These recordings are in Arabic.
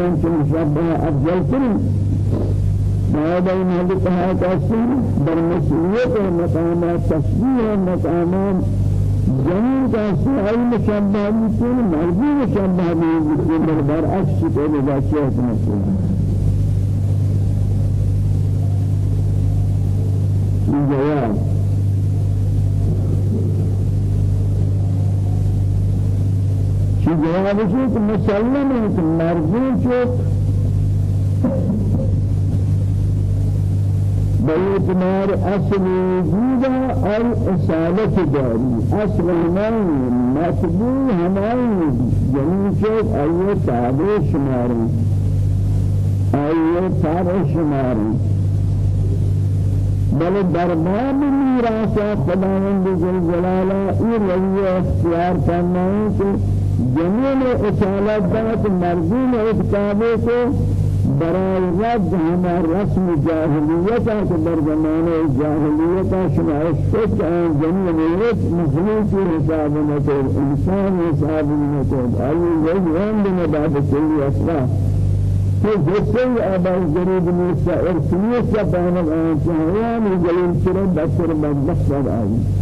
مشابهان كمشابه أفضل كريم. بعد این حدیث ها کسی در مسئولیت مقامات تشبیه مقامات کسی ای مشابه میتون مرضی مشابه میتون در برعکس تو بچه‌ات مسئول جواب جواب که مسلم ہے کہ مرضی چو بيتمار أصل وجودا أي إسالة داري أصل همائي مطبوع همائي جميع شيء أي تابع شماري أي تابع شماري بل درباب میراث خداوند جل جلاله این روی اختیار کہ جميع اصالت ذات مرزون اتقابه کو برای رد ہما رسم جاہلیت ہے کہ در زمانے جاہلیت شما اشکت آن جميع نیت مخلوق حساب نتود انسان حساب نتود آئی یہی رند مداد کلی اصلاح تو جسے آبائی جرید نیسا ارسنیسا بانک آن چاہیان جلیل چرد بسر بدبخت آئی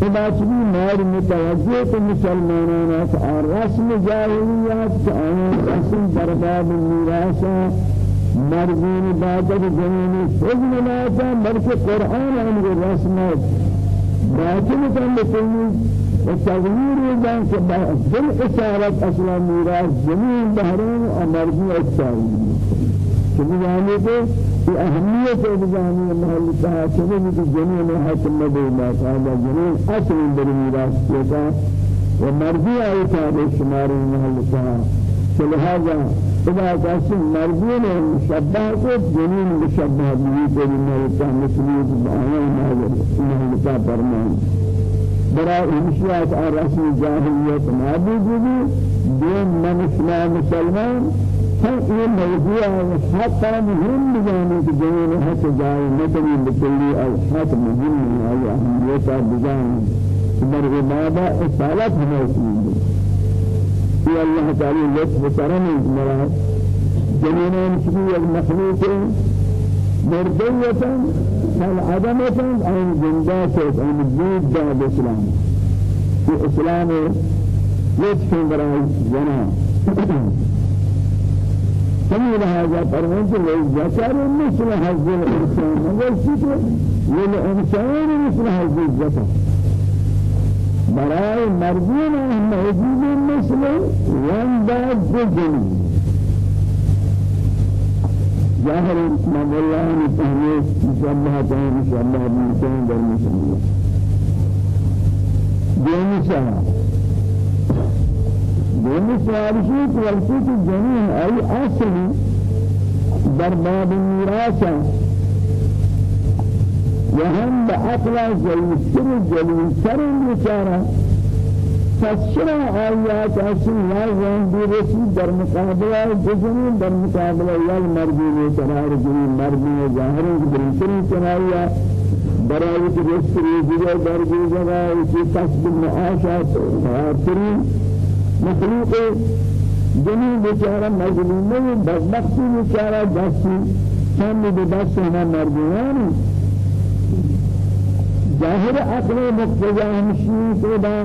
خداشبی مار متوجه تو مسلمانان که رسم جاهلیت که آن رسم برباب میراثا مردین بادر زمین فضل ناتا بلکه قرآن آن رسمت باطل کن بکنی و تغییر جان که دل اشارت أصلا میراث زمین بحرین و مردی اکتاری چنانه که أهمية بجانب محل تحاكمه في جميع محاكم مدينة هذا جميع أصل بالميراث كذا ومرضي أي تابع شمار محل تحاكم فلهذا إذا كان مرضي مشبه کو جميع مشبه به كل محل تحاكم مثلي بآيان محل تحاكم فرمان. برای امشیات رسم جاهلیت نابی جدی دین من اسلام مسلمان این موضوع حتی مهم بجانب که جنین حق جای نتنی بکلی أو حق مهم ای اهمیت بجانب در عبادة اصالت ہمیں في الله تعالى لطف کرم مراد جنين شبيه المخلوق مردية فالعدمة عن جندات عن الجود دا الإسلام في إسلام لطف براي جنا سمي هذا فرمانت والذكر مثل هذا الإنسان والشكر والإنسان مثل هذا الذكر براي مرضين موجود مثل ونداد بجنين ظاهر من الله تهنيس مشابهة مشابهة بمكان در مسلمين دين ساعة دين ساعة شيء ورثة الجنين أي أصل در باب الميراث وهم بعقل جلسر جلسر بشارة فسرا آیات اصل لازم بیرسی در مقابله جزنی در مقابله یال مردی تنار جنی مردی ظاهر برسری تنایا برای که رسری دیگر در جگہ اسی کسب معاشات آخری مخلوق جنی بیچارہ مظلومه بدبختی بیچارہ دستی چند به دست همان مردیانی ظاهر عقل مقتضا همشی پیدا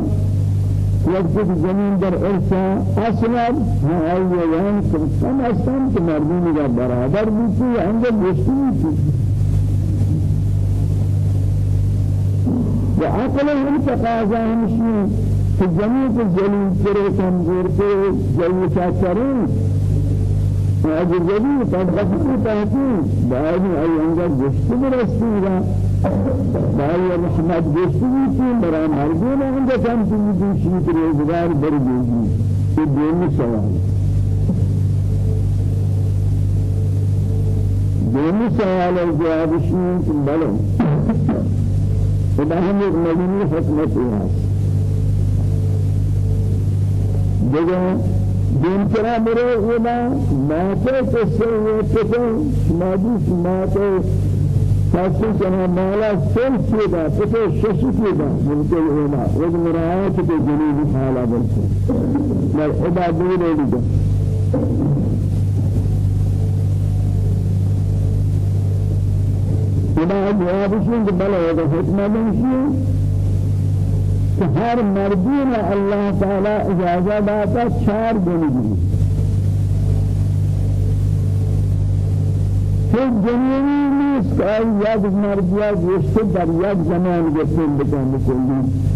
وقت زمین در ارسا أصلا هایوان کم أصلا که مردمی را برابر بیتی انجا بشتی بیتی و عقل هم تقاضا همشی که جمعی که جلیل کرے کمزور کے جلیل چاچرین اگر جلیل تنقفی تحتی باید ای انجا بشتی برستی بائی رحمت گشتی تھی برای مردون اندر کم تھی دوسری کے روزگار بر دیگی یہ دینی سوال. دینی سوال جواب شین کہ بلو. خدا ہم ایک مدینی حکمت ہے دیگر دین کرا میرے اولا ماتے سے سے وہ تے مادی ماتے خاصی جنا مالا سل کیدا پتہ شش کیدا ملتے ہونا وہ مرایت کے جنوبی حالا بنتے میں ادا دور ہے خدا جوابشون کہ بلے اگر حکمہ بنشی ہر مردین اللہ تعالی اجازہ داتا چار گنگی پھر جنینی نیست کہ یک مردیا گوشت در یک زمان گفتن بکن بکلی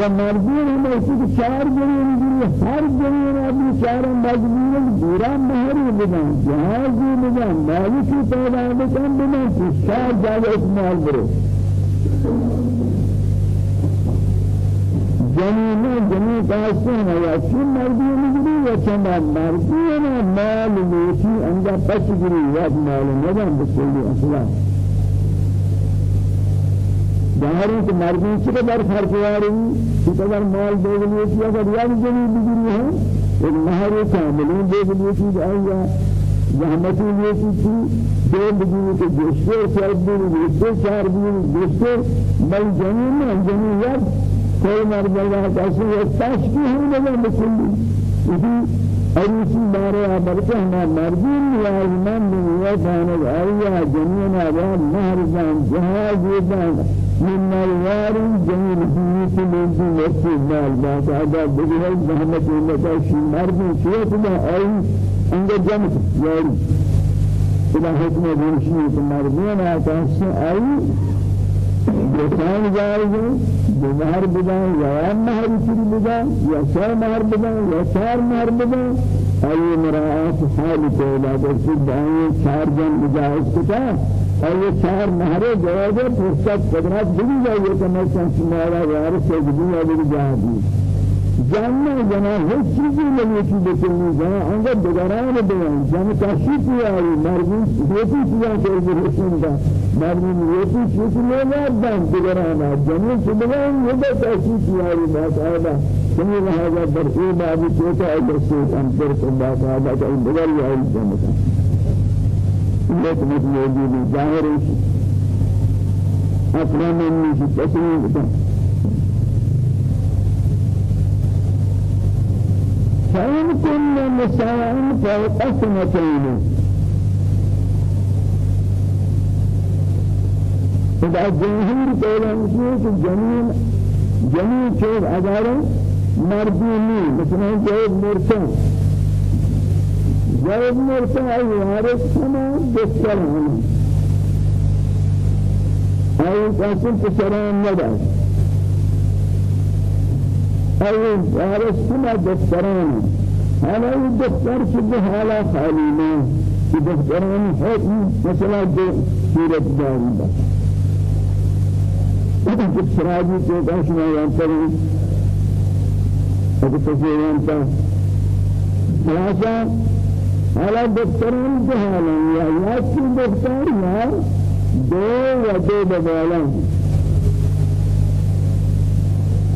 یا مردین ہم ایسی کہ چار جنین گری ہر جنین اپنی چاروں مجبور دوران بہری بدن جہازی بدن مالکی پیدا بدن تو چار جاگہ اسمال برو. جنین جنین کاسن یا چون مردین گری یا چند مردین مال لیتی آنجا پس گری یا مال ندن بکلی أصلا. ظاہر ہے کہ مردی سے قدر فرق واری کہ قدر مال دے لیے کہ اگر یاد جنی بگری ہے ایک مہر کامل دے لیے کہ آیا زحمتی لیے کہ دو بگری کے دوسرے صاحب بھی دوسرے چار بھی دوسرے بل جنی میں جنی یاد کوئی مرد اللہ کیسے ایک تاش کی ہم لگا بکلی اسی ایسی بارے آبرتے ہمیں مردین ایمان دنیا کانت آیا جنین آباد مہر جان جہاز جان۔ من الوار جميل بيت من وقت المال بعد هذا بجهل محمد شيء مرد شيء كذا أي عند جمع ياري إذا حكم بيشي مردين أتاس أي بسان جائز بمهر بدان یا مهر چیز بدان یا چهار مهر بدان یا چهار مهر بدان أي مراعات حال پیدا کرتے ہیں چار جن مجاہد کتا أي چار مهر جواب فرصت قدرت بھی جائے کہ میں سنسمارا وارث سے دنیا بھی جہادی جاننا جنا ہر چیز میں چیز بچنی جنا انگا دگران بیان جنا کاشی پیاری مرمین روتی چیزاں کے رسول دا مرمین روتی چیز لے دان دگران جنا چیزاں یہ دا کاشی پیاری بات آدھا سمی لہذا در ای بابی چوتا ہے درسوت انتر کو بات آدھا کہ دگر یہ جنتا یہ تو موجود ظاہر ہے۔ من تسلیم فإن كن نساء فوق سنتين إذا جمهور قولان شيء جميل جميل شيء أدارة مردوني مثلا جايب مرتا جايب مرتا أي وارث كما دستر هنا أي قاسم تسران نداشت أي وارثنا دفتران هذا الدفتر شبه حالا خالينا دفتران حكم مثلا سورة داري بس سراجي کے کاشنا یانتر ابو تجیانتا خلاصا حالا دفتران جهالا یا یاد کی دفتر یا دو و دو ببالا.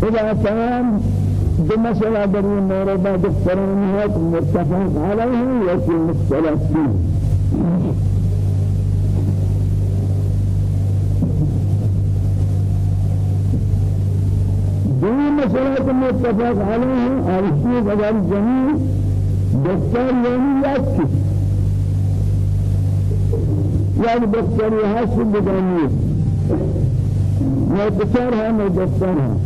إذا كان بمسألة دري مورد دكتورانيات متفق عليه يكون مختلف فيه دو مسألة متفق عليه الشيء أجل جميع دكتور يعني يكفي يعني دكتور يحسب بدنيه ما دكتور هم. دكتور هم.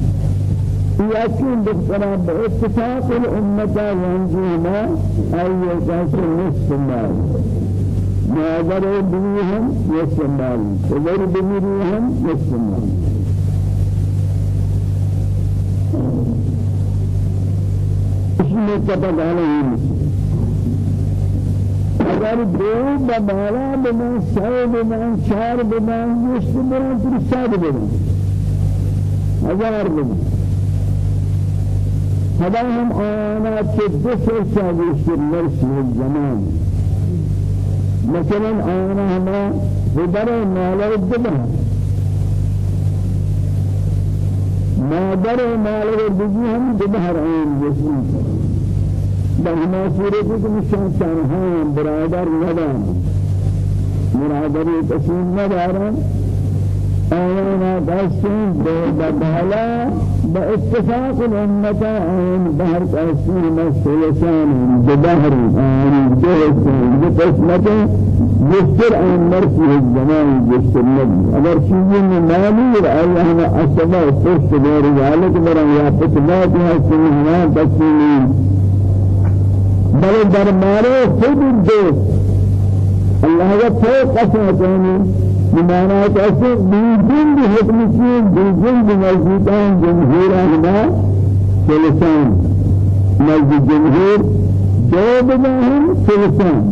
يكون بالقرآن باتفاق الأمة ينجينا أي نصف المال ما أدر بنيهم نصف المال أدر بنيهم نصف المال اسم اتفق عليه اگر دو ببالا بمان سو بمان چار بمان یشت بمان ترساد بمان هزار بمان هذا هم آنا تدس شاگوش مرسی الزمان مثلا آنا هما بدر مال الدبر مادر مال الدبر هم دبر عين جسم. بهما صورت كمشان شانهان برادر ندام مرادر تسلیم ندارم. آنا دستن دو بالا باتفاق الأمة عن بحر تأثير مسلسان ببحر عن جهة بقسمة جسر عن مرسي الزمان جسر نبي اگر چیزی مالی رأي إحنا أصلا فرش دور ذلك برا یا فتنات حسن ہنا تسلیم بل دربارے خود دوست اللہ کا فوق قسمتانی بمعنى كأسر بيجين بحكم شيء بيجين بمزيدان جمهور هنا سلسان۔ مزيد جمهور جواب بهم سلسان۔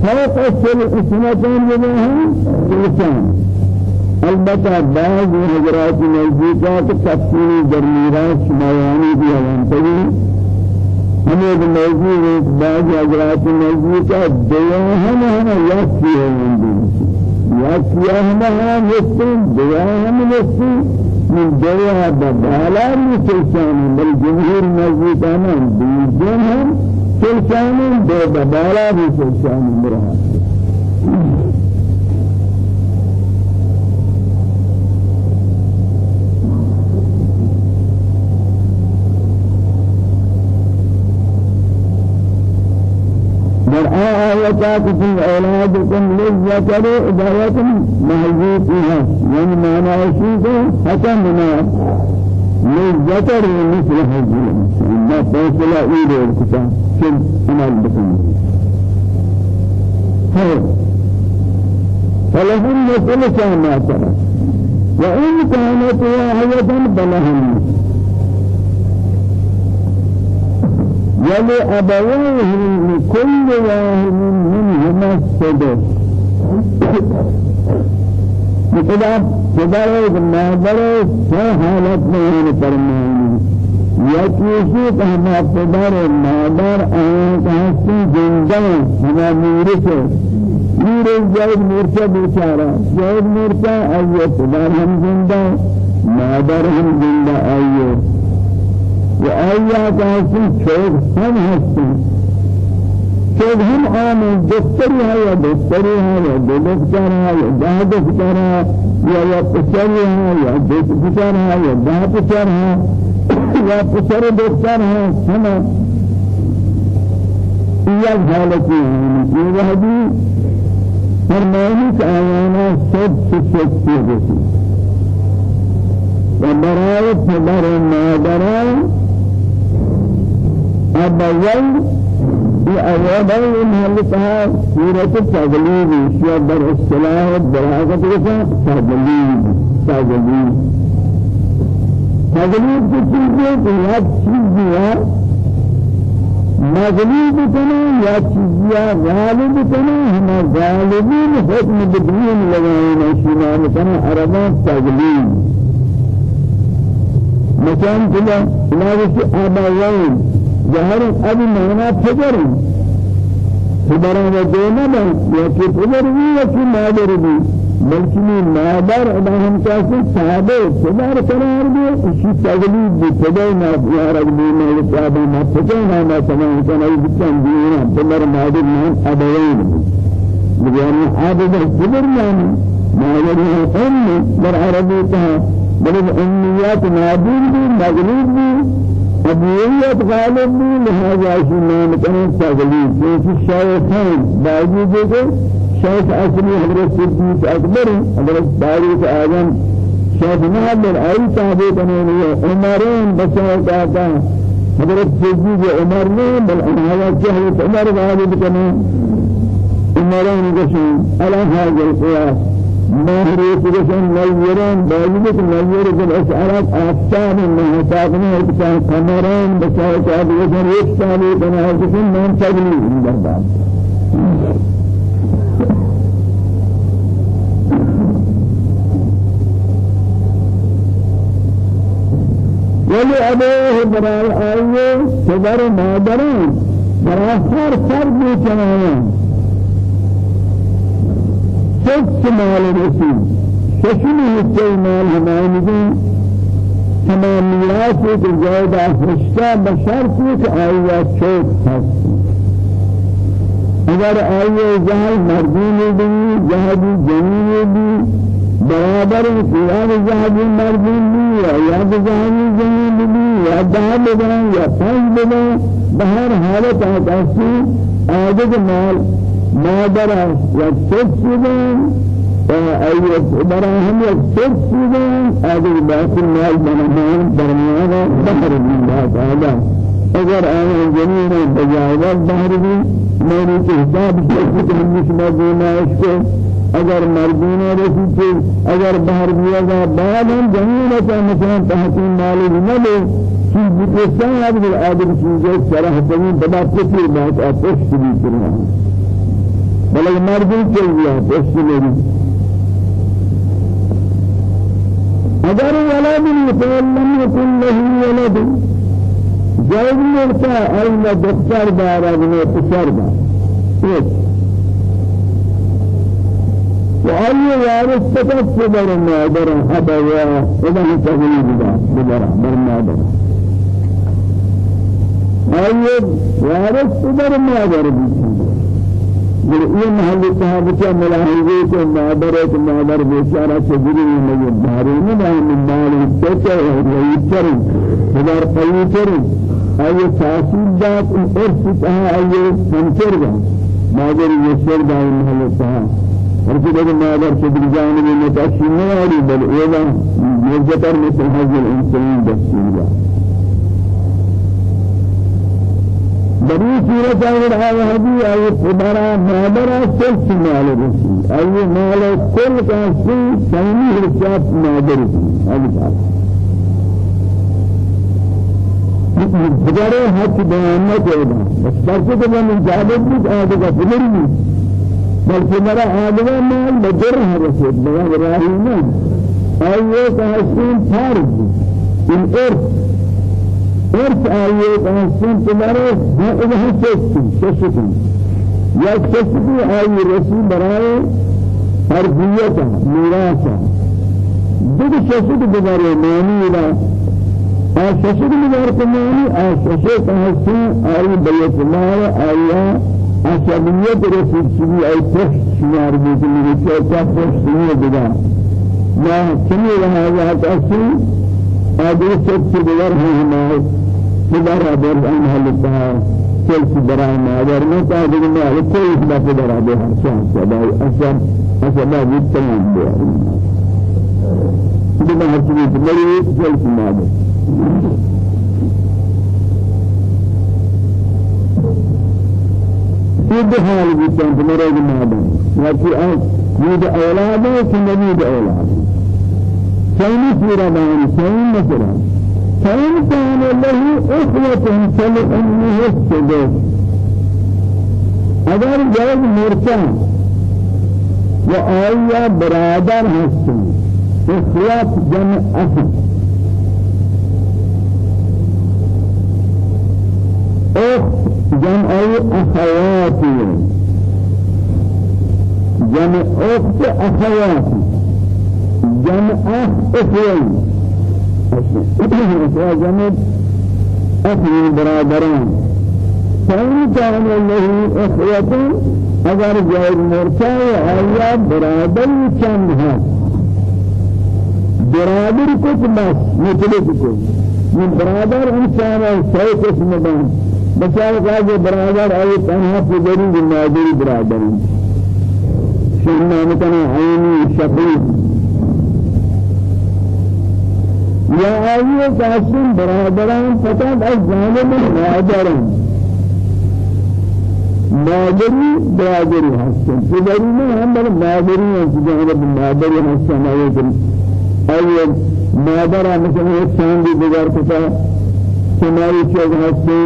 فوق السل اسمتان بهم سلسان۔ البتة بعض حضرات نزدیکات تفصیلی در میراث شمایانی بھی ہم ہمیں موضوع بعض حضرات نزدیکات دیا ہم ہم یاد ہیں یا سیاهنا نسیم دیاهم نسیم من دیا بدالا نسیشان بل جمهور نزدیکانا بیجن هم سیشان دو بدالا نسیشان مرها آياتات في أولادكم للذكر إداية محذوفها يعني معنى شيء حكمنا للذكر مثل هذه ما فصل إلى الكتاب. كم عمل بكم فلهم مثل ما ترى. وإن كانت واحدة فلهم. ولأبويه لكل واحد منهما السدس مثلا صدر مادر سه حالت میں فرمائیں یا کسی کہ ہم صدر مادر آن کہتے زندہ ہمارا مورث ہے مورث جائد مورثہ بیچارہ جائد مورثہ آئیے صدر ہم زندہ آئیے وآيات هستن شوق هم هستن شوق هم آمن ہے یا دكتری ہے یا دو دكتر ہے یا ده دكتر ہے یا یا پسر ہے یا پسر ہے یا ده پسر ہے یا پسر دكتر ہے ہم یہ حالتی ہے یہ وحدی فرمانی آیانا سب سے سب سے رسی وبرائے فبر مادرائے أبوي أولي محلتها سورة التغليب. شيء در الصلاة الدراجة كذا تغليب تغليب. تغليب کہ یا چیزیں مغلوب کنا یا چیزیں غالب کنا ہم غالبین حکم بدین لگائیں شمال کنا عربان تغليب. مكان كلا لا يسي أبوين. ظاهر ابي معنى فجر فجر وجونا بل يكي فجر بي يكي مادر بي بلکہ مادر ادا ہم کیسے صحابے فجر قرار دے اسی تغلیب بھی فجر نہ یا رب بھی میں صحابہ نہ فجر نہ نہ تمام کنا بچن دینا فجر مادر نہ ابوین بجانب عابد الفجر يعني مادر ام در عربی کہا بل الامنيات نادر بھی مغلوب بھی ابویت غالب بھی لہذا شمان کریں تغلیب کیونکہ شیخین باوجود ہے کہ شیخ اصلی حضرت صدیق اکبر حضرت تاریخ اعظم شیخ محمد آئی کرنے لئے عمرین بسائت آتا حضرت صدیق عمر نے بل انہا حضرت عمر غالب کرنے عمرین گشن علی حاضر قیاس. مهر يسرشن نيران باجبك نير بالأسعارات أفتان من حسابنا وكان كمران بساعة هذا يسر يكتالي بنا هرسن من تغلي من دردان ولأبوه براء آيه صدر مادران براء هر فرد بيتنايان شخص مال رسول ششمی حصے مال ہمائنگی تمام میراث کے جائد افرشتہ بشرط کہ آئیہ چوک ہست اگر آئیہ جہل مردین بھی جہدی جنین بھی برابر یا جهاد مردین یا جهانی جهانی بی یا ده بدن یا پنج بدن به هر حالت آسی عادت مال مادر یا سد بدن أي براهم سيدان هذه باقي المال بنمان درمیان بحر الله تعالى اگر آن جميل بجائے بحر بھی میری کے حساب سے کچھ ہمیش مدینہ کو اگر مردینہ رسی کے اگر بحر دیا گا بعد ہم جميل کا مثلا تحقیم مالی نہ لے چیز بکستان عبد العادل چیزیں سرح زمین بدا کثیر بات آتش بھی کرنا بلکہ مردین چل گیا پشت میری اگر ولد لم يكن له ولد. جائز مرتا أين دكتور دارا بني پسر دا وأي وارث فقط صبر مادر أبوا إذا تغني بدا بدرا بر مادر أي وارث صبر مادر بيشي یہ محل صاحب کے ملاحظے کے مادر ایک مادر بیچارہ چجری میں بھاری نہ من مال چچا ہے چر ہزار پئی چر ایے تحصیل دات ارث کہا ایے سنچر گا مادر یہ شر دا محل صاحب اور کہ مادر چجری جان میں متشین نہیں آری بل یہ ذکر میں حاضر انسان دستور بری صورت اگر ہدی آئی خبرا مادرا سلس مال رسی آئی مال کل کا سی سینی حساب مادر رسی بجارے حق بیان نہ کرنا بس تو میں اجازت بھی آدھے کا فکر بھی بلکہ میرا آدھا مال بجر ہے رسید بغیر راہی نہ آئیے کہ حسین فارغ ان عرف ارث آئیے کہستن تمہارے اذا شستی شستی یا شستی آئی رسی برائے حربیتا میراسا دیکھ شستی بگارے مانی را آ شستی بگار کمانی آ شستی کہستن آئی بیت اللہ آیا عصبیت رسید شبی آئی پشت شمار بیت میری چوتا پشت سنیه بگا ما چنی رہا ہے کہستن آدھے سب سے بغیر ہیں ہمارے سبر ابر ان حلتا كل سبر ما اگر میں تا دے میں کوئی سبب سبر ابر ہر شان سبا اثر اثر بھی تمام دے بما حسنی بڑی جل ما دے یہ حال بھی تم میرے ما دے لكن یہ أولاد ہے کہ سيني سورة بان سين مثلا فإن كان له أخوة فلأمه السدس اگر جاز مرتا و برادر هستن أخوات جمع أخ أخت جمع أخواتي. جمع أخت أخواتي. جمع اخوين جمع اخوين برادران. فإن كان له اخوة اگر جائر مرتا آیا برادر چند ہے برادر کچھ بس مطلب کو من برادر انسان ہے سو قسم بن بچار کا برادر آئے تنہا پدری بنادری برادر شہنا متنا عینی شقیق یا آئیے قاسم برادران فقط از جانب مادران. مادری برادری هستن پدری نه هم بر مادری از جانب مادری هستن آئیے آئیے مادر مثلا ایک چاندی دیگر کتا. سماری چیز هستی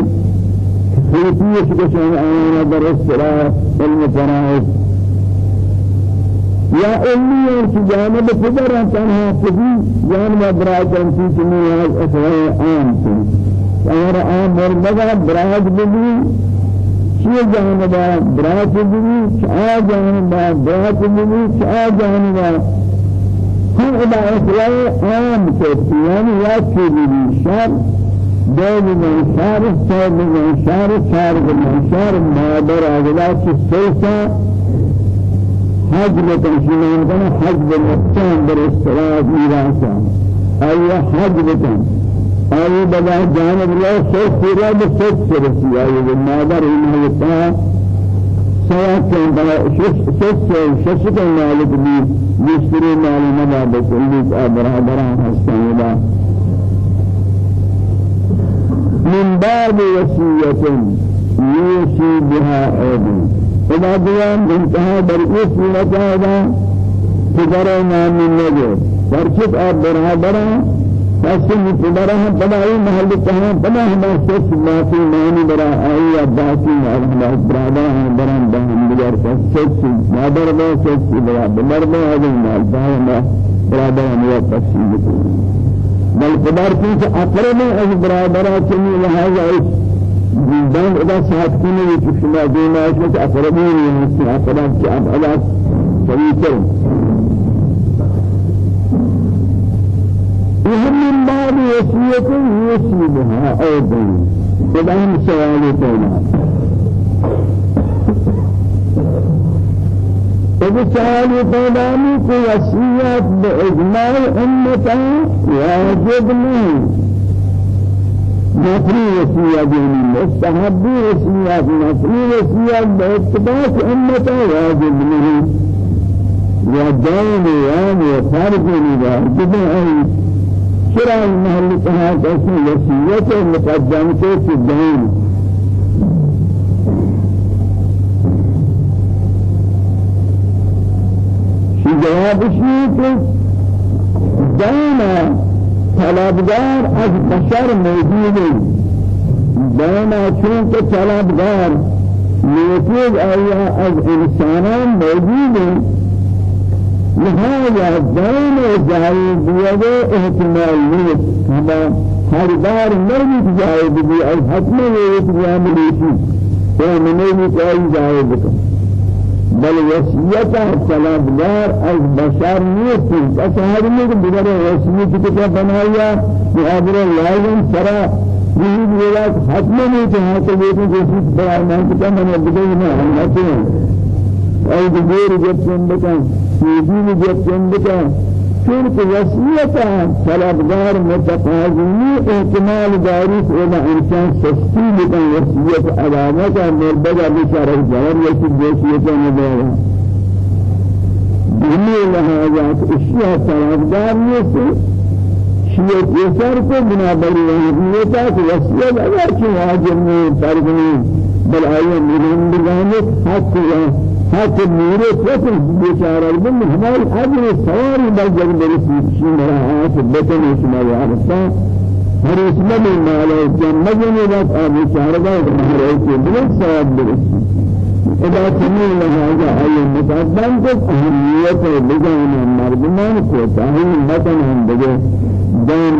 خیلیش کشان آیانا در استراح علم فرائض یا امی کی جانب پدر تنها کبھی جانب برائے تنسی چنی از اخوائے عام سے اگر عام مرمگا برائت بھی چی جانب برائت بھی چا جانب برائت بھی چا جانب ہم ادا اخوائے عام سے یعنی یا چی بھی شر دول من شار سار من شار شار من شار مادر اغلا چی سوسا حج بتنشين كان حج بالمقتان بالاستراحة ميراسا أي حج بتن أي بدا جانب الله سوف سيرا بسوف سيرسي أي بالمادر إنه يتا سواء كان بلا شش شش شش كان مالك بي يشتري مال مدى بكل أبرا برا حسنا من بعد وصية يوصي بها أيضا فما ديان انتهى برئيس لمتاهدا تجارة نام من نجر فرشت آب برابرا فاسم تجارة بنائی محل تہاں بنا ہما سس باقی معنی برا آئی باقی اللہ برابرا بران بہن دیگر سس مادر با سس برا بمر با آدم مال باہما برابرا میا تقسیم بل قدر کی اقرب از برابرا چنی لہذا دان اذا ساعت کنی که شما دینا است اقربی نیست اقرب که اب ادا سویتر وهم من بعد وصية يوصي بها أيضا بدأهم سؤال تينا إذا سؤال تينا في وصية بإجماع أمته واجب نہیں نفري وصية ديني مستحب وصية نفري وصية باتباع أمة واجب منه. ودين ويام وفرق لذا جدا أي شرع المهل تها وصية مقدمة في الدين. شي جواب شيء دائما طلبگار از بشر موجود دائما چون که طلبگار موجود آیا از انسانان موجود لهذا دائم جاهل بيده احتمال نیست. هذا هر بار نہیں جائے بھی از حتم یہ احتمال نہیں تو میں نہیں کوئی جائے بکم بل وصیت طلبگار از بشر نیست بس هر میگه دیگر وصیت که بنایا بهابر لازم سرا یہ میرا ختم تھا کہ یہ کوشش بڑا میں کہ میں دیگر نہ ہم نہ اور دیگر جب سے بتا یہ جب سے بتا چونك وصية طلبگار متقاضي احتمال داريس إلى إنسان سستي لكن وصية علامة مربدا بشارة جوار يسد وصية مدارة بني لهذا اشياء طلبگار يسد شيء يسر کو بنا بری وصية وصية اگر کہ واجب نہیں فرض نہیں بل آیا میرے اندر حق حتى میرے فصل بیچارہ بن ہماری اجر سواری بلجر برسی شی مرا آس بتن اسما یارتا ہر اسما میں مال جنت میں بات آب بیچارہ کا ہمارے کے بہت ثواب برسی. اذا سمي لهذا أي مقدم کو اہمیت بجانا مردمان کو تاہی متن ہم بجے دین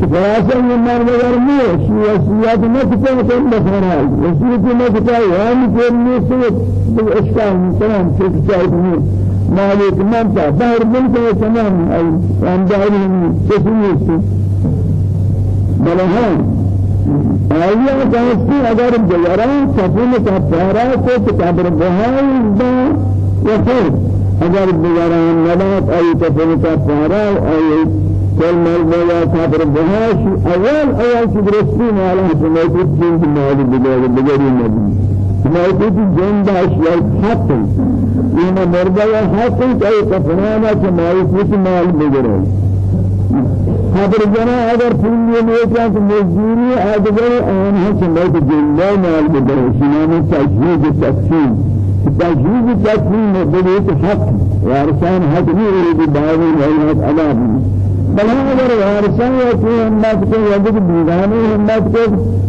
بہرها خلاصة من مرد ورمي وصيات ما كتاب بخيرات وصيات ما كتاب وهم كل سوت بالإشكال تمام في كتاب مالك منتا بحر بنت تمام أي عن دارهم تسميس بلهم آیا کسی اگر جواران سفین کا پارا تو کتاب بہائی با وفر اگر جواران نبات ای سفین کا پارا ای مرد ولا كافر بهاش أول أول تدرسين على ما يكون في مال بجار بجار النبي يكون جند أشياء حق إن مرد ولا حق أي كما يكون مال بجار خبر جنا اگر پولی میتوان که مزدوری آدگر آنها چند جنده مال بجار شنان تجهیز تقسیم تجهیز تقسیم بدیت حق. وارسان حق نہیں باوی نہیں عذاب بلا اگر وارثان یا کوئی ہمت کو یا کوئی بیگانے ہمت کو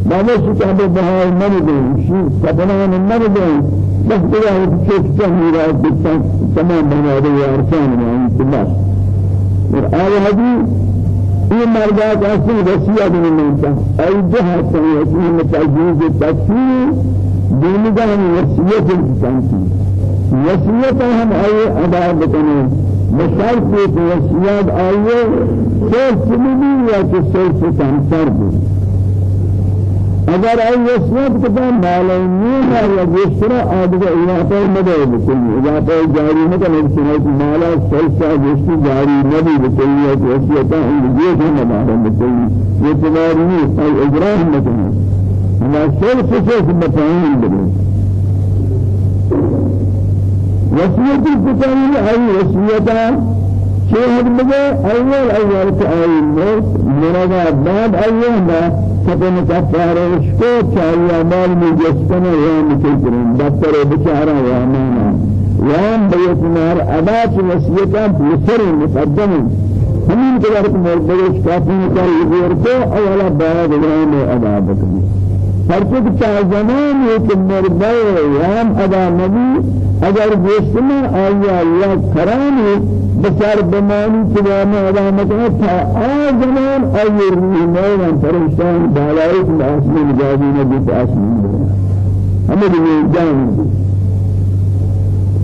بابا شکایت بہائے مر گئی شی سبنا مر گئی بس تو ہے کہ کیا میرا تمام بنا دے وارثان میں بس. اور آج حدی یہ مردا کا اصل وصیت نہیں ملتا ای جہت ہے کہ متعجیز تکفیر دینگان وصیت الانسان وصیت ہم ای ادا بکنیں بشرط کہ وصیت آئیے سوچ بھی یا کہ سوچ کمتر بھی اگر ای وصیت کتا مالین یا جسرا آدھگا اضافہ مدد بکلی اضافہ جاری مکن اجتنائیت مالا سلسہ جسر جاری نبی بکلی ہے وصیتا ہم یہ ہے مدارا بکلی یہ تمہاری نہیں ای اجراہ مکن ہما سلسہ سے بتائیں بکلی وصیت کتا ای وصیتا شاهد بجا أول أول كأي موت مراد بعد أول ما كتن كفار إشكو شايا مال مجسنا يوم كيكرين دفتر بشارة وأمانا. يوم بيت نار أبات وسيطة بسر مقدم. همين كذلك مربوش كافي كار يغيرتو أولا بعد يوم أبا بكري فرق تا زمان ایک مربع یام ادا نبی اگر جسم آیا یا کرانی بسر بمانی تمام ادا مکنه تا آ زمان آیا روی میان فرشتان بالای آسمان جادی نبی تا آسمان همه دیگه جان.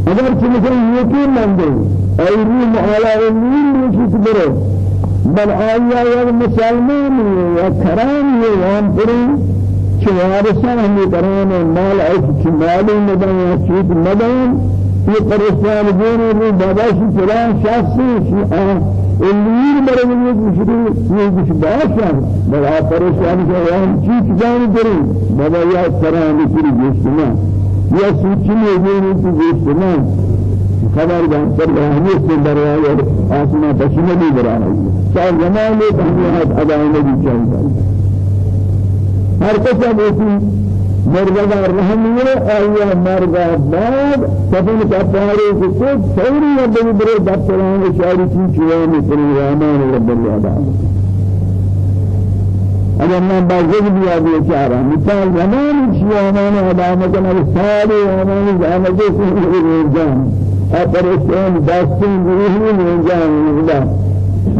اگر چنین یکی منده ای روی معالی نور نشید بره بل آیا یا مسلمان یا کرانی یا پری شوارسان ہمیں کرانے مال ایسی چمالی مدن یا چیت مدن یہ پریشان جوری بھی بابا شی فلان شخصی شی آن الیر برمی مشری یہ کچھ باشا بڑا پریشان کہ ہم چیت جان دری بابا یا کرانے کی جسنا یا سوچی میں جوری کی جسنا خبر جان پر رہنے سے دروازے آسمان بچنے بھی برا زمانے ہمیں ادا نہیں چاہیے ہر کسا بیتی مرغا رحمیه آیا مرغا بعد سفن کفاره که خود فوری ربی بره دفتران شاری چی چیانی کنی رامان رب العالمین اگر من بازد بیا بیچارا مثال زمان چیامان علامت نبی سالی آمان زامده کنی رجان اپرشان دستین روحی رجان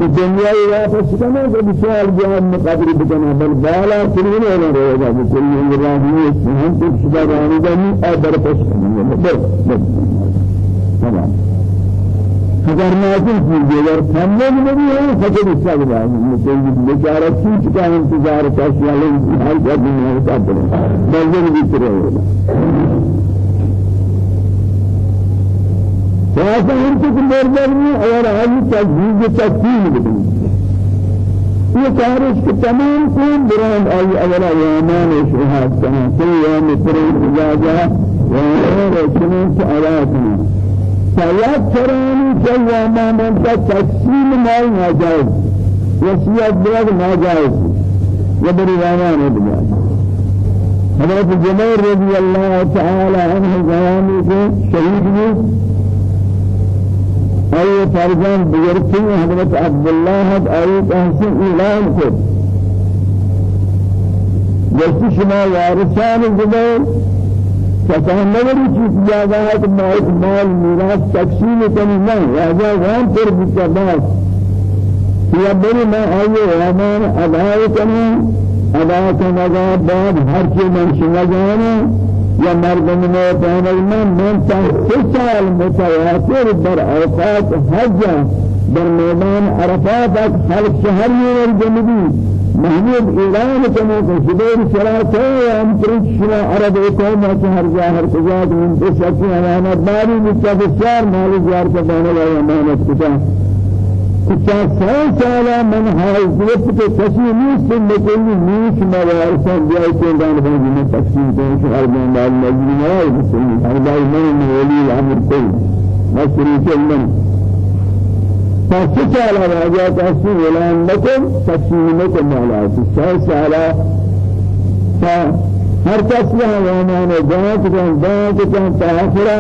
الدنيا واپس کرنا تو بسال جواب مقابل بکنا بل بالا ترین ہونا رہے گا بكل من راہی ہم تو شدا رانی دنی اور درپس کرنا بس بس تمام. اگر نازل کی اگر سامنے نہیں ہے فجر اس کا بعد مجھے بیچارہ کی چکا انتظار کا شیال حال کا دنیا کا بڑا بلجن بھی کرے خلاصہ ہم کو مردر میں اور آج تجدید تکفیر بدیں یہ کارش کے تمام کون بران آئی اولا یامان شہاد کنا کل یام پرین اجازہ یامان رچنین سے آیاتنا سیاد چرانی چل یامان کا تقسیم مال ناجائز وسیعت بلد ناجائز بری یامان ہے بجائز حضرت جمعر رضی اللہ تعالی عنہ زیانی کے شہید بھی أي فرزان بزرگی حضرت عبدالله حد آیت احسن اعلان کرد جستی شما وارثان کسان نگری چیز زیادہ ہے کہ مال مال میراث تقسیم کنی. نہیں راجا وان پر بکا باس یا بری میں آئیے وامان ادا کنی ادا کنگا بعد ہر چیز من شما جانا یا مردم موتان من من سال متواتر در اوقات حج در میدان عرفات خلق شهر من الجنوبی محمود اعلان کنه که صلات ہے ہم ترک شما عرب قوم شهر ظاهر کجا من بشکی امانت باری متفسر مال زیار کا بنا امانت کجا. كان سال من زوجت کے کسی نیست لیکن نیست موارثان جائے کہ دان بن میں تقسیم کریں کہ ہر میں مال مجنون ہے مسلم ہر بھائی میں ولی الامر کوئی مسری چلن فاس سال راجا تقسیم اعلان لكم تقسیم لكم مالات سال هر کس نے ہمیں جان کے جان کے تاخرہ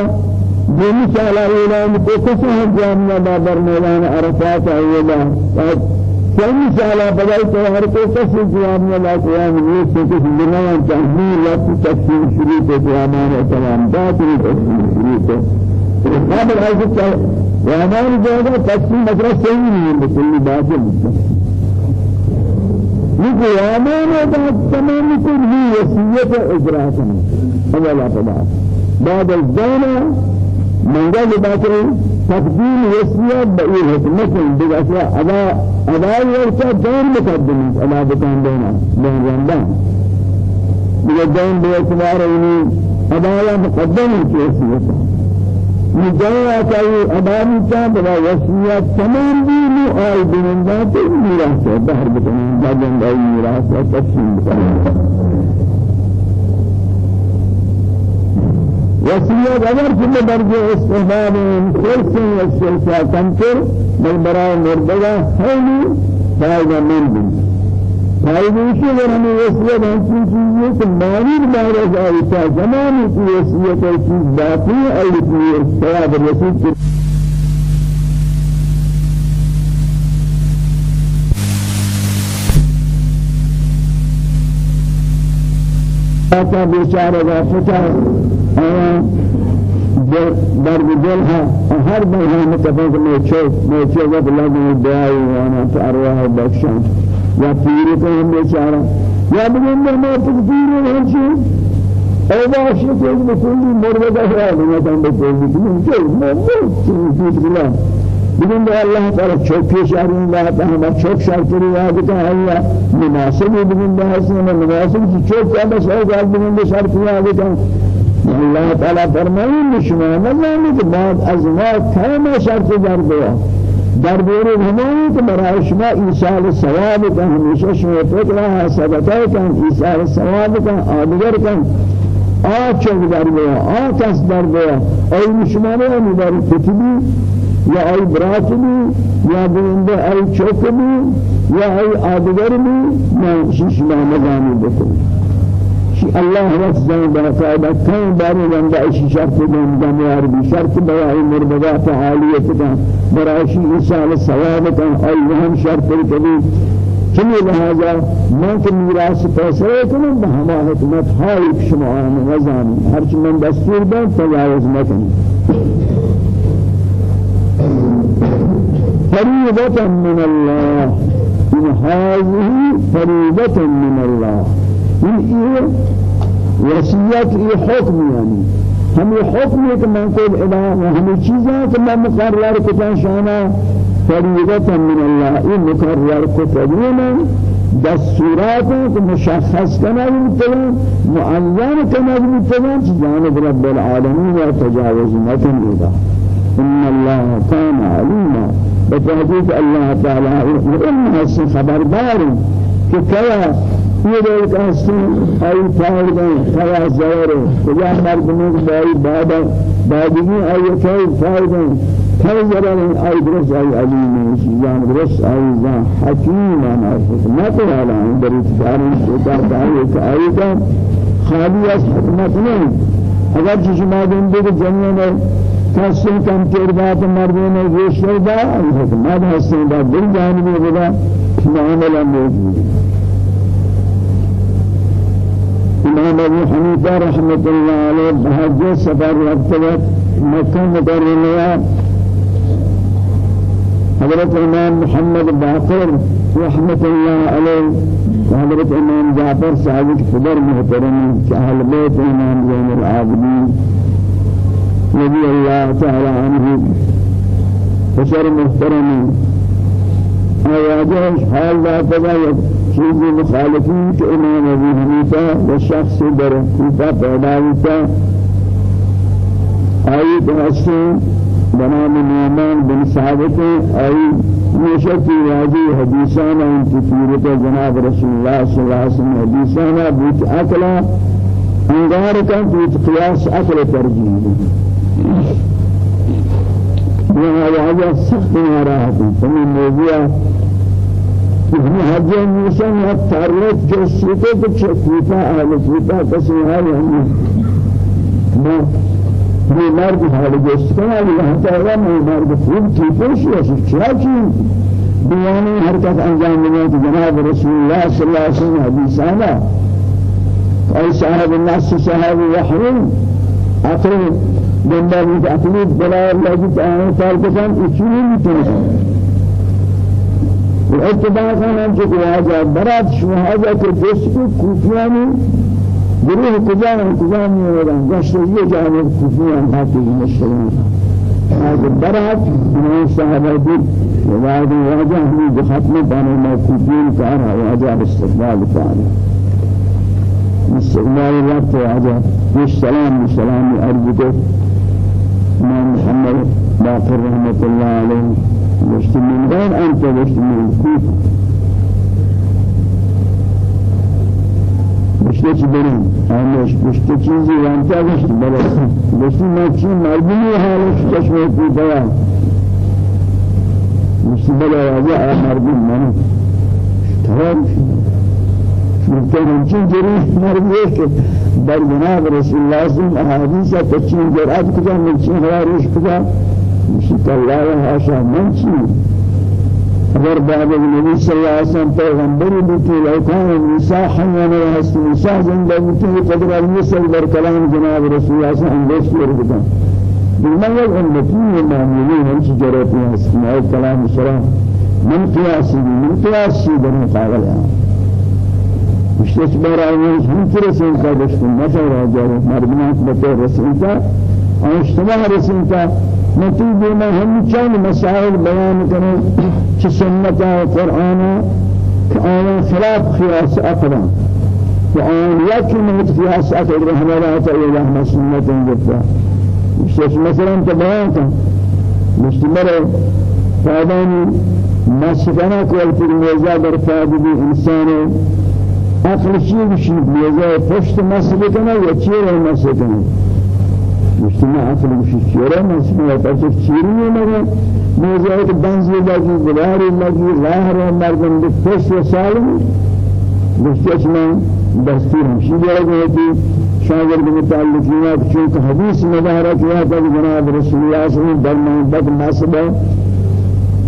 دینی سالا اعلان کو کس ہے جامعہ بابر میدان عرفات سنی سالا بدل تو ہر کو کس جامعہ لا قیام یہ سے کہ دنیا تحمیل لا تفسیر شروع تو قیامان تمام باطل تفسیر شروع تو قبل ہے کہ قیامان جو ہے تفسیر مدرسہ صحیح نہیں ہے بکل باطل یہ قیامان تمام کل ہی وصیت اجرا کرنا اولا بعد الزنا من قال باكر تقديم وصية بأي حكمة بأسرع أدا أدا يرجع دور مقدم. أدا بكان بينا. بين رمضان بجدين بيتبار إني أدايا مقدم الكيسية مجايا كأي أدامي كان بلا وصية تمام دين آي بمن ذات الميراث بحر بتنين جاجن أي ميراث تقسيم وصية اگر كل درجة استحباب كرسي والسلسة تنكر بل براء مردگا خيلي فائدة من بي فائدة ايشي اگر ہمیں وصیت ہنچی چیزیں کہ مانیر بارز آئیتا زمانی کی وصیت ہے چیز باقی آئیتی سواب رسید کی تا بیچاره را فتح در دل ها هر بار متفق میں چوک میں چوک لگی دعائی وأنا ارواح بخشن یا پیری کو ہم بیچارہ یا بگن میں تکبیر ہے چی أو باش کہ بکلی مرده ہے میں تم بکلی کہ میں میں چیز بگن به الله تعالی چوکی شهر الله تعالی ما چوک شهر کری یاد کن الله مناسب بگن به حسن مناسب چوک کا بس ہے بگن به شهر کری یاد کن الله تعالى فرمائے نشما نزانی کہ بعد از ما کام شرط در دیا در بور ہمانی کہ برای شما ایصال ثواب کا ہمیشہ شما فکر صدقہ کا ایصال ثواب کا آدگر کا آ چوک در دیا آ کس در دیا ای شما نے در کتبی یا ای برات بھی یا بنده ای چوک بھی یا ای آدگر بھی میں شما نزانی بکنی الله جان باقاعدة كان باري من داعش شرط من دميار بشرط بياء مربضات عالية كان براشي إنسان الثواب كان أي هم شرط الكبير چنی لہذا من کے میراث فیصلے کنم بہما حکمت ہائی شما آن نظام ہر چی من دستور دیں تجاوز مکن فريضة من الله. إن هذه فريضة من الله. یہ وصیت یہ حکم یعنی ہم یہ حکم ہے کہ من کو الہ ہم چیزیں کہ میں مقرر کو شانا. فریضت من اللہ یہ مقرر تدوینا دستورات مشخص کرنا متوان معین کرنا متوان جانب رب العالمین و تجاوز مکن دیدا ان الله كان عليما بتحقيق الله تعالى هسه خبردار کیا یہ کا ہستی آئی پاور گئے خیا زور کجا مردموں کو بائی بابا بادگی آئی کئی پاور گئے کئی ضرر آئی درس آئی علیم جان درس آئی جان حکیم آنا حکمت والا ہوں در اتفارن شکا دائی کہ آئی کا خالی از حکمت نہیں أگر چشمہ دن دے جنیہ میں کسی کم کردات مردوں نے گوشت دا حکمت حسن دا دل جانبی بدا معاملہ موجود ہے إمام أبو حنیفہ رحمت اللہ علیہ بحج سفر رفتوت مکہ مکرمہ حضرت إمام محمد باقر رحمت اللہ علیہ حضرت إمام جعفر صادق خبر محترم اہل بیت امام زین العابدین رضی اللہ تعالی عنہ بشر محترم. آیاجہ حال ذات چیز مخالفی کہ امام ابو حنیفہ و شخص در کوفہ پیدا ہوتا آئی بحثی بنام نعمان بن ثابت. آئی نشتی واجی حدیثان آن تفیرت جناب رسول اللہ صلی اللہ علیہ وسلم حدیثان بیت اکلا انگار کن بیت قیاس اکل ترجیح یہ واجہ سخت ناراحت ہے تمہیں موضوع ابن حجر موسن یا تاریخ جو سیتے تو چکیتا اہل کیتا کسی حال ہم ما یہ مرد حال جست کنا اللہ تعالی میں مرد خوب کیتے شو کیا کی بیانی حرکت انجام دیا کہ جناب رسول اللہ صلی اللہ علیہ وسلم حدیثانا اي صاحب الناس صاحب وحي اخر جنبه اخر بلا الله تعالى تعالى كان يشوف اتفاقا ہم جو واجہ برات شہادہ کے دوست کو کوفیانی گروہ کجا ہم کجا نہیں ہو رہا گشت یہ جانب کوفیان باتیں مشکلیں آج برات بنای صحابہ دی وعد واجہ ہمیں بختم پانے میں کوفیان کار ہے واجہ استقبال الوقت وعجا السلام السلام أرجوك من محمد باقر رحمة الله عليه مشت من غير أنت مشت من كوف مشت برين آمش مشت چیزی وانتا مشت بلا مشت ما چی؟ مردمی حالش چشمه کوفا مشت بلا راجع مردم منو تمام ممكن همچین جریح مردیه که در جناب رسول الله صلی اللہ احادیث تچین جرأت کجا منچین حواریش کجا؟ مشت اللہ حاشا منچی اگر بعد النبي صلى الله عليه وسلم پیغمبر بوتی لو كان النساء حيانا وهست النساء زنده بوتی قدر المسل بر كلام جناب رسول الله صلى الله عليه وسلم اندوش کرده بالمعنى الأمتين المعمولين هم شجرات هستن كلام الشرع من قياسي من قياسي بني قابل يعني مشتش برای هم که رسیم کا داشتیم مثلا راجع مردمان بطور رسیم کا اور اجتماع رسیم کا نتیجے میں ہم چند مسائل بیان کریں کہ سنت قرآن آن خلاف خیاس اقرا وآن يكي من خياس أقرا رحمة الله تعالى رحمة سنة جدا مشتش مثلا تبعان کا مشتمر فادانی مسکنہ کو الفرمیزہ در فادی انسان عقل چی بشی بیزای پشت مسئله کنه یا چیره مسئله کنه مجتمع عقل بشی چیره مسئله یا پشت چیری نگه بیزای که بنزی لگی گلاری لگی ظاهر مردم بپشت و سالم بشتش من دستور همشی بیاره که شاگرد متعلقینات چونکه حدیث مبارک یا تا جناب رسول الله صلی اللہ علیہ وسلم در محبت مسئله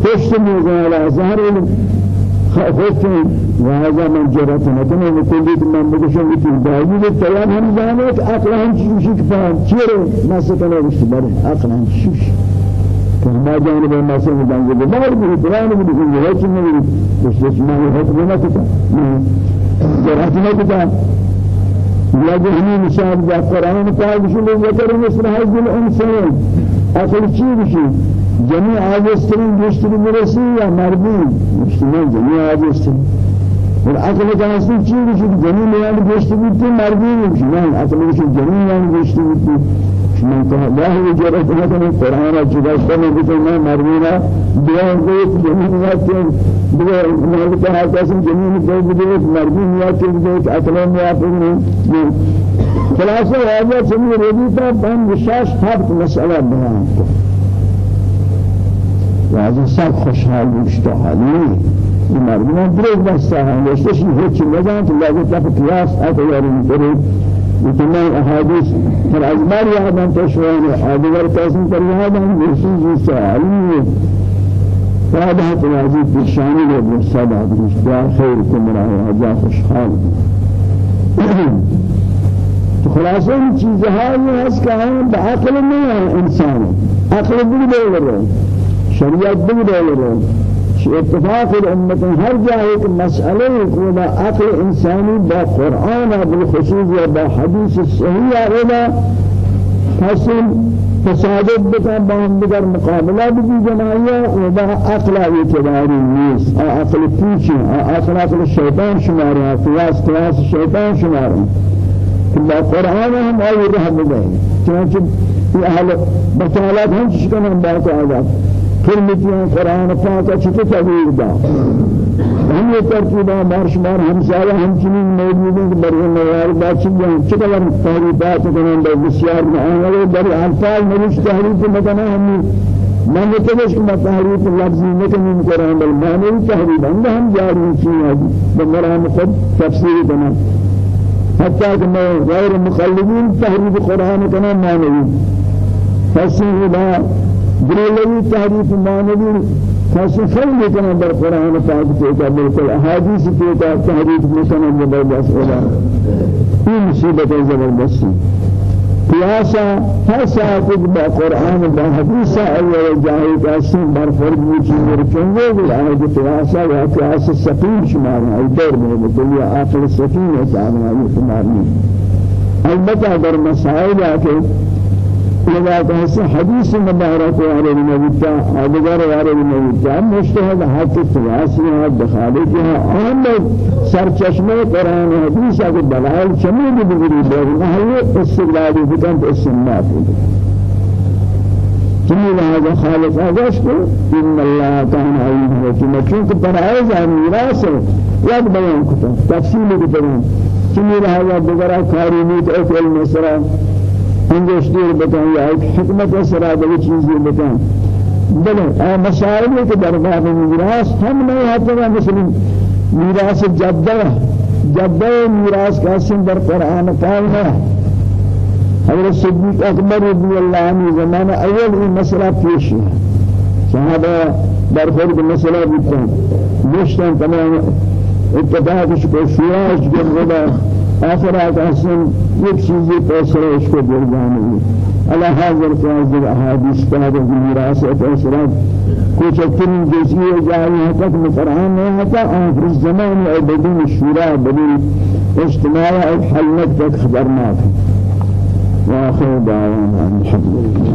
پشت میزان ظاهر خوف وهذا من جرت نکنه. و کلی که من بگشم ایتی باید تیار هم جانه که عقل هم چیزی که فهم چیره مسکنه بشت بره عقل هم چیزی که ما جانه به مسکنه جانه به بار بودی برای بودی که یه چیزی نبودی بشت ما حکم نکتا جرت نکتا لگه همین مثال در قرآن پاک بشون ذکر مثل هذه الانسان. عقل چی بشی جميع عاجزترين بيشتري برسي يا مربين مشتمل جميع عاجزترين والعقل كان أصلا شيء بيشتري جميع يعني بيشتري تي مربين مشتمل عقل بيشتري جميع يعني بيشتري تي من كان الله يجرى هذا القرآن جدا كما بيقول مربينا دعاء قوت جميع يعني دعاء مالك هذا اسم جميع قوت دعاء مربين يا كذا عقلهم يا فين خلاصة هذا سمي ربيتا بان وشاش ثابت مسألة بيان واجه سب خوشحال بشتا حالی این مردمان دروغ بسته هم وشتش هیچ نزان تو لازم تف قیاس اتیاری میکنه بتمام احادیث پر از بار یادم تشوان آدیگر کسی پر یادم رسول سوالی فهذا تنازل في الشان لابن السبع بالإشباع خير كم رأي هذا خوشحال خلاصة چیزها یہ ہے کہ ہم بعقل نہیں ہے انسان عقل بھی نہیں رہے شریعت بگداره اتفاق الأمة هر مسئلہ کو با عقل انسانی با قرآن بالخصوص یا با حدیث صحیح آئینا حسن تصادف بکن با هم دیگر مقابلہ بگی جنائیہ و با عقل اعتباری عقل پیچی عقل عقل شیطان شماره قیاس قیاس شیطان شماره. با قرآن هم آئی رحم بگئے چنانچہ اہل بطالات ہم چشکنن باقی آزاد كلمتين قرآن پاک چطور تغییر دا ہم یہ ترتیبہ مارش مار ہم سارا ہم چنین موجود ہیں بری نوار بات چیزیں چقدر تحریفات کنن در بسیار معاملے در الفاظ نوش تحریف مکنا ہم من نتوش کہ تحریف لفظی نکنیم قرآن. بل معنی تحریف ہم ہم جاری چیزیں بمرام خود تفسیر کنا حتى کہ میں غیر مخلدین تحریف قرآن کنا معنی. فسیر دلیلی تحریف مانوی کسی خیلی کنه در قرآن پاک تیتا بالکل احادیث تیتا تحریف میکنه زبردست اولا این مصیبت زبردستی قیاسا ہر ساعت با قرآن با حدیث اول جاہی کاسی بر فرد موچی مرکنگے گل آئید قیاسا یا قیاس سقیم شمارنا ای دور میں بکلی آخر سقیم ہے تعالی شمارنی البتہ در مسائل آکے كهسه حديث مبارك وارد نبيتا أدغار وارد نبيتا مجتهد حق سياسيها دخالتها أهم سر چشمه قرآن حديث اگر دلائل شمول بگری بیر محل استقلالی بکن تو السنات چنی لہذا خالق آگاش کو ان اللہ تعالی علیم حکمہ چونکہ پرائز ہے میراث ہے یک بیان کتا تفصیل کتا چنی لہذا بگرہ کاری انجش دیر بتائیں یا ایک حکمت سرا دلی چیزیں بتائیں بلے مسائل کے دربار میں میراث ہم نہیں آتے ہیں مسلم میراث جدہ جدہ میراث کا در قرآن پاک ہے حضرت صدیق اکبر رضی اللہ عنہ زمان اول یہ مسئلہ پیش ہے صحابہ در فرد مسئلہ بتائیں مشتن تمام اتفاقش کو شیعش جنگلہ آخر آسان یک چیزی اس کو دل جانے على هذا القواعد الأحاديث كهذا الميراث أتأثرات كل تكتين جزئية جاهية تك مقرآن حتى آخر الزمان أو بدون الشورى بدون اجتماع أو حلت تك خبرناك وآخر دعوانا الحمد لله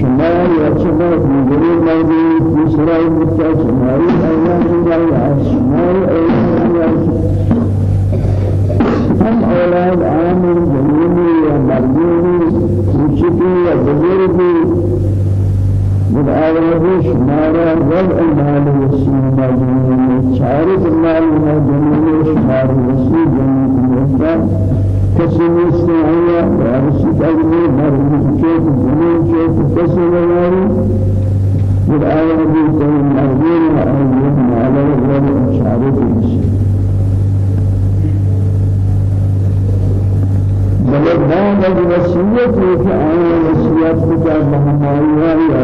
شما یا شما دیگری مردی دیسرای مدت شمایی ایام دیگری آسمان ایام هم أولاد عامل جنینی یا مردینی کوچکی یا بزرگی. بر آوازش مارا ول المال وسیم جنینی چاری مال جنینی شمار وسیم جنینی کسی نیست آیا وارسی کرده مرد چوک زمین چوک کسی نیاری در آیا بیتن مردین آیا مالا غیر اشاره کنیش بلد بعد از وسیعت که آیا وسیعت بکر بهمایی آیا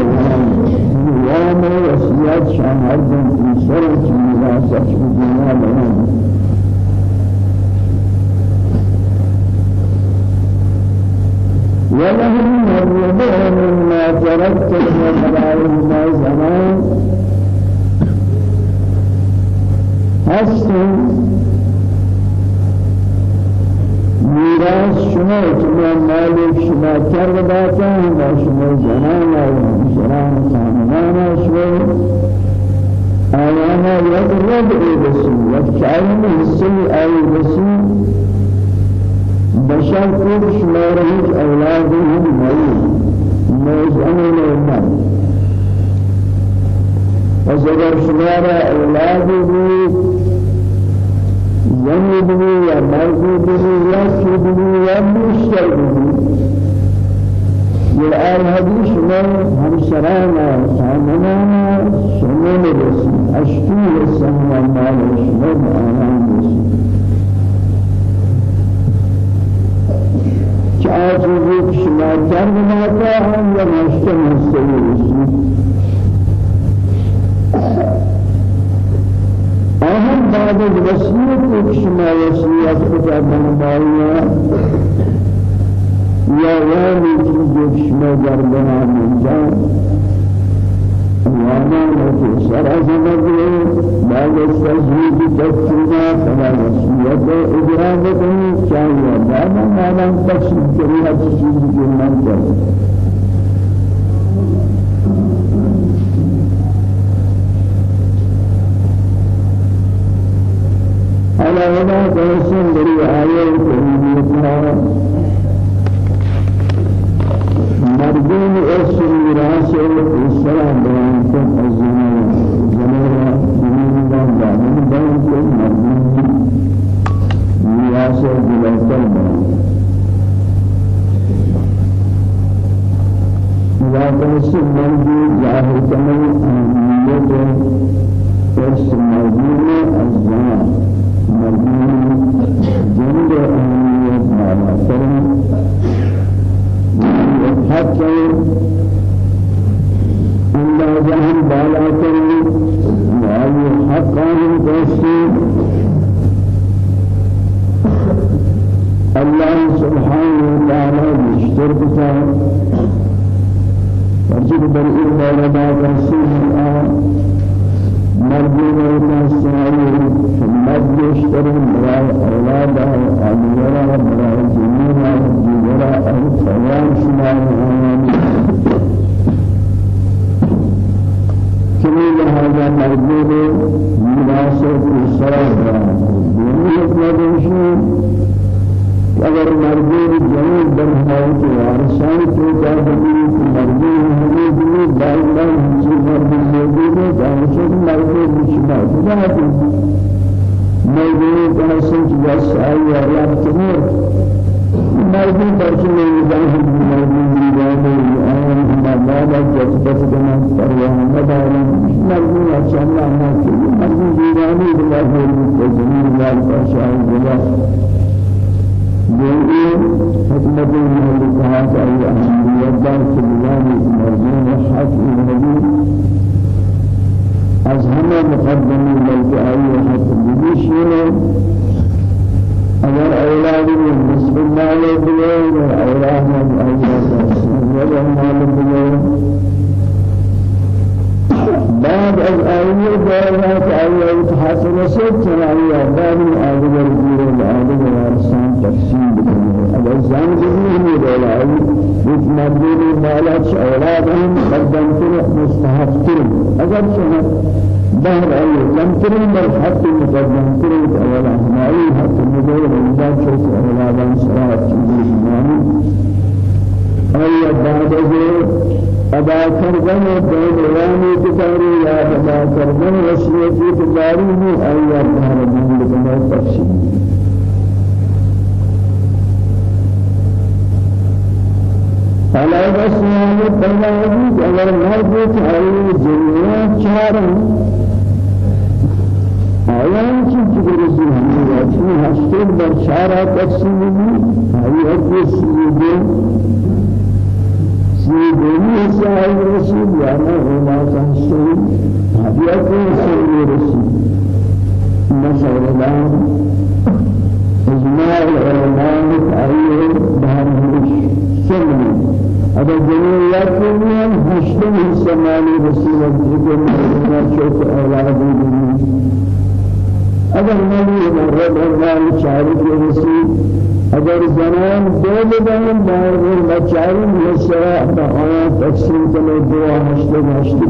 یا من وسیعت شان هر في تیسر چیزا في بدینا بنام ولهم الربع مما تركت من ما زمان. أصل میراث شما شما مالك شما کرد باتن و شما زنان و زنان خانمان شما آیانا یک ربع بسیم. یک چایم حصه آی بسیم. بشر خود شمار هیچ أولاد هم نیست موزن الامت پس اگر شمار أولاد بود زنی بودی یا مرد بودی یا چی بودی یا بیشتر بودی الآن حديث من هم سرانا سامنا سنون رسي أشتي رسي ومال رسي ومال شر ما كان ومشتم السيئ أهم بعد الوصية كشما وصية كتاب المعية يا يوم تجد كشما جربنا من جانب وأنا لك شرع زمدي بعد التجهيد تكفينا فلا وصية إجرامة شاية بعد ما لم تكشف كريهة تشيد جنان كريهة على هذا تحسن بري آية كريمة مردين اسم ميراث السلام بيان كن الزمان زمان دين دان دان بيان كن مردين ميراث بلاتر بيان إذا تحسن مردين ظاهر كمال أهمية اسم مردين الزمان مردين جند أهمية مالا كرم حتى جهن بالا كرم وعلي حقا تسير الله سبحانه وتعالى يشترك فرجل برئي بالا ما تسير مردين النسائي مرد يشتري براء أولاد أميرا براء جميلة جيرا أو سلام شمال آمين كميل هذا مردين مناسب الصلاة همه مقدمی بلکه ای حق بگیشیم اگر اولادی نصف المال بیاید و أولاد أولاد مال بیاید بعد از آیه دارد آیه حسن سد چنانی بعد آیه رجوع آیه وارثان تقسیم بکنه. اگر زن بزنی دولای یک مردین مالات أولاد اگر شما بعد آیه کم تر بر حق مقدم تر اولا همایی حق مدور رجال شوک اولادان سرات چیزی زمانی. آیه بعد ادا کردن بیانی کتاری یا ادا کردن وصیتی کتاری میں آیا بہر دین لکنا تفصیل. فلا بسیان بنادی اگر مرد چاری جنیا چارم آیان چی جگرسی ہمیں اچھی ہستے بر چارا تقسیم بھی آئی اکی یہ دینی صاحب رسول یا نہ ہونا چاہیے حبیت رسول رسول مثلا اجماع العلماء تعیین بہر سنی اگر جنیات میں ہشتم حصہ مالی رسول ذکر میں چوک أولاد دی اگر مالی رب اللہ چارک رسول اگر زنان دو بدن باید مچاری مسرا بخواهد تقسیم کنه دو هشته هشته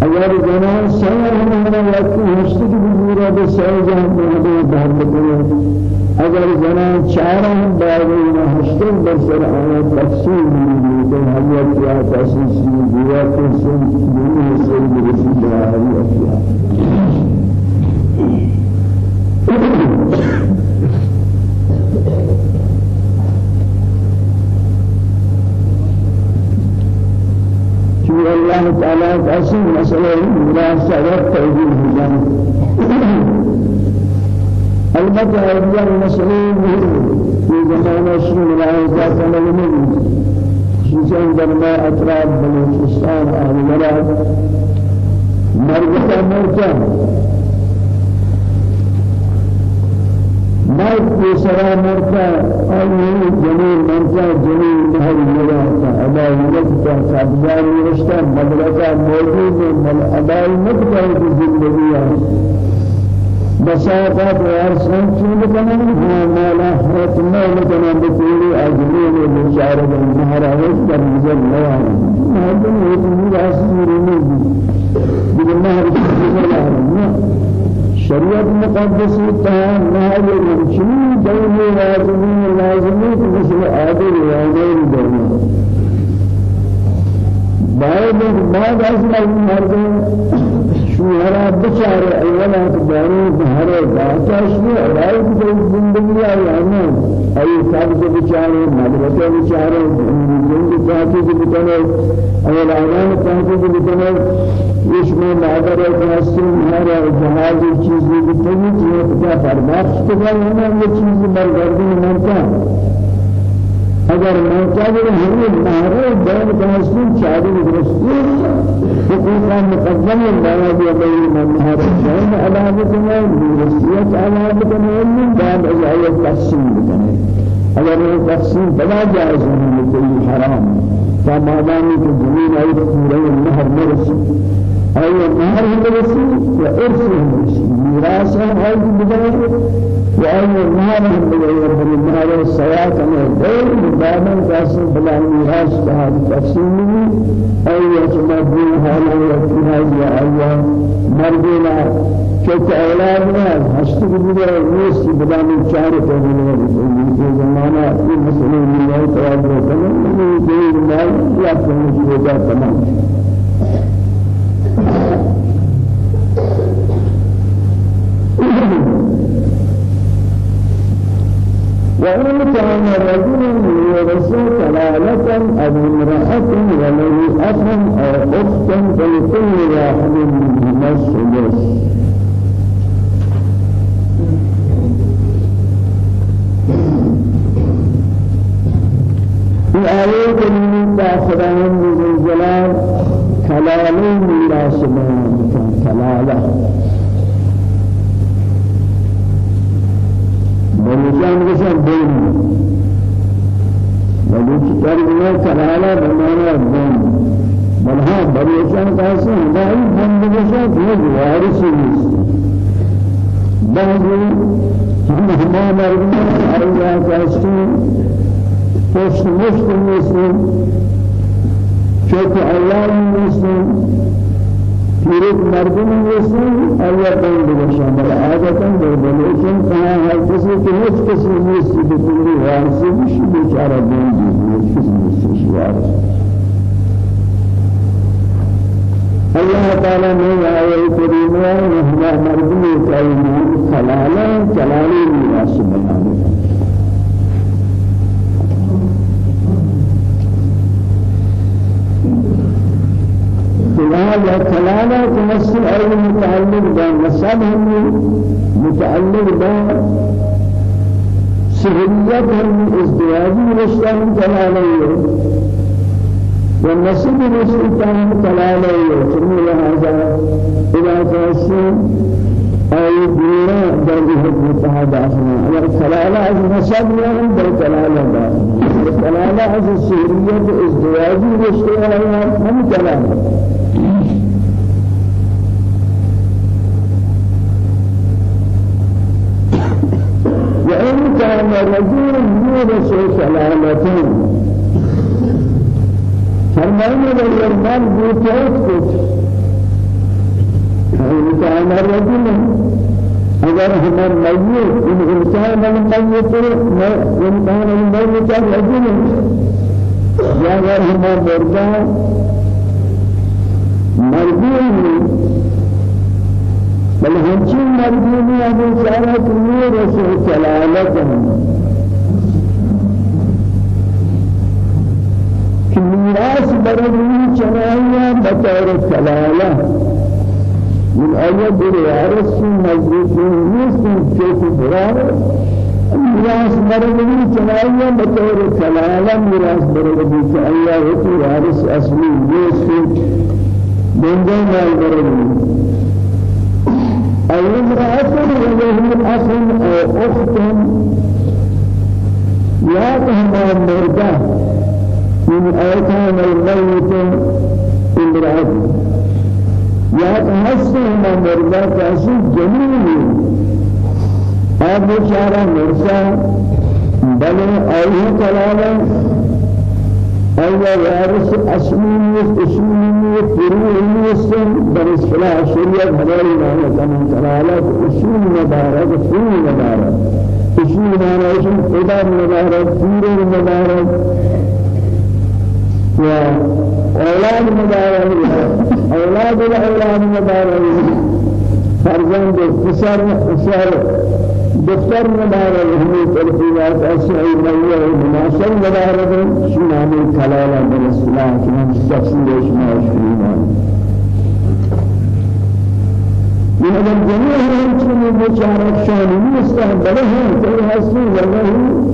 اگر زنان همه وقتی هشته کی بزرگ به سه جهان به بهر بکنه اگر زنان چهار هم باید هشته بر سر آن تقسیم می‌کنه همیت یا تاسیسی دیگر تقسیم دنیا سری رسید راهی اشیا الله تعالى قاسم مسألة مناسبة توجيه جان البته أول مسألة في زمان الشيء لا يزال من شيء درما أطراف بلوچستان أهل بلاد مرجع مرجع. مرد بسرا مرتا أيه جميل مرتا جميل مهر مرتا أبا ولدتا قبضا نوشتا مدرسة موجود أبا ولدتا في الزندگي بساطات وارسان چون بکنن مالا حیات مال بکنن بکلی اجمیل بشارة المهراوش در نظر نوان مردم ایتنی راسی رونی بگه مهر بکنن شریعت مقدس تا نهاية الشيء دين لازمي لازمي مثل عادل وعادل دين بعد بعد أصل المرد شوهرا بچاره اولا داري بهره داشتني أدائي في الزندگي يعني أي سب سے بچاره مدرسة بچاره زندگی کاتی سے بچاره اولا آدم کاتی سے بچاره اسم مادر قاسم ہر جہاز چیزیں بتنی چیز کا پرداخت کرنا ہے یہ چیز برگردی منتا اگر ہے ہمیں مہر دین قاسم چاہیے درستی حقوق مقدم لا يبين من مهر دین علامت میں درستیت علامت میں من بعد ازایت تقسیم بکنه اگر وہ تقسیم بلا جائز نہیں کوئی حرام. فمادام کہ زمین ہے پورے مہر مرسی أي مهر المرسي وإرث المرسي ميراث هذا بدأ وأي مهر المرسي مهر السياق من غير مدام قاسم بلا ميراث هذا تقسيم أي يتمدين هذا ويتمها أي مرجنا كت أولادنا هشت بدأ المرسي بلا ميراث في زمانة في مسلم الله تعالى وسلم من غير مال لا تنسي تمام وإن كان رجل يورث كلالة أو امرأة وله أخ أو أخت فلكل واحد منهما السدس في آية من تأخران من الجلال كلالة ميراث بيان كلالة بلوچان کشان بین بلوچ تربیه کلالا بمانا بین بلها بلوچان کاسه دایی بند کشان یہ وارثی نیست بعضی هم همه مردمان آیا کاسه پشت مشت نیستن چوک الله نیستن پیرک مردم نیستن آیا بند بشن بل عادتا در بلوچن کها هر کسی که هیچ کسی نیستی به طوری وارسی بشی بیچاره بندی. هیچ کسی نیستش وارس الله تعالی نے کریمه میں مردم چاہیے کلالا کلالی میراث بیان لهذا كلانا تمثل أي متعلق نسب متعلق بان سهرية هم ازدواجي رشتهم كلالية والنسب رشتهم كلالية ثم لهذا إذا تأسين أي دينا درجة متحدة أصلا أگر كلالة از نسب يهم در كلالة داخل كلالة از السهرية ازدواجي رشتهم هم كلالة وإن كان رجل يورث سلامة. فرمانه للمال بوتوت وإن كان رجل اگر هم الميت إن إنسان الميت إن كان الميت رجل يا اگر هم مردا مرجوع بل هنچین مردمی ابو سارا کنی رسول سلالت کہ میراث برمی چنایا بطور سلالہ من آیات در وارث مزید نیست که برار. میراث برمی چنایا بطور سلالہ میراث برمی چنایا ہوتی وارث اصلی نیست. بنجا مال برمی امرأة وله أخ أو أخت يا تهم مردا من أيتام الميت امرأة. يا تحسن مردا كاسي جميل. أبو شارع مرسا بل أيه كلاما أي وارث أصلي أصولي فروعي السن بل إصلاح شريعة هذول ما كمان كلالا أصول مبارك فروع مبارك أصول مبارك خدا مبارك فروع مبارك وأولاد مبارك أولاد الأولاد مبارك فرزند فسر فسر دفتر مبارك هم تلفيات أسعي مية مناسب مبارك شنام الكلالة بالإسلام شنام تفسير شنام شنام من هذا الجميع هم شنو بشارة شاني مستقبله كل هسي والله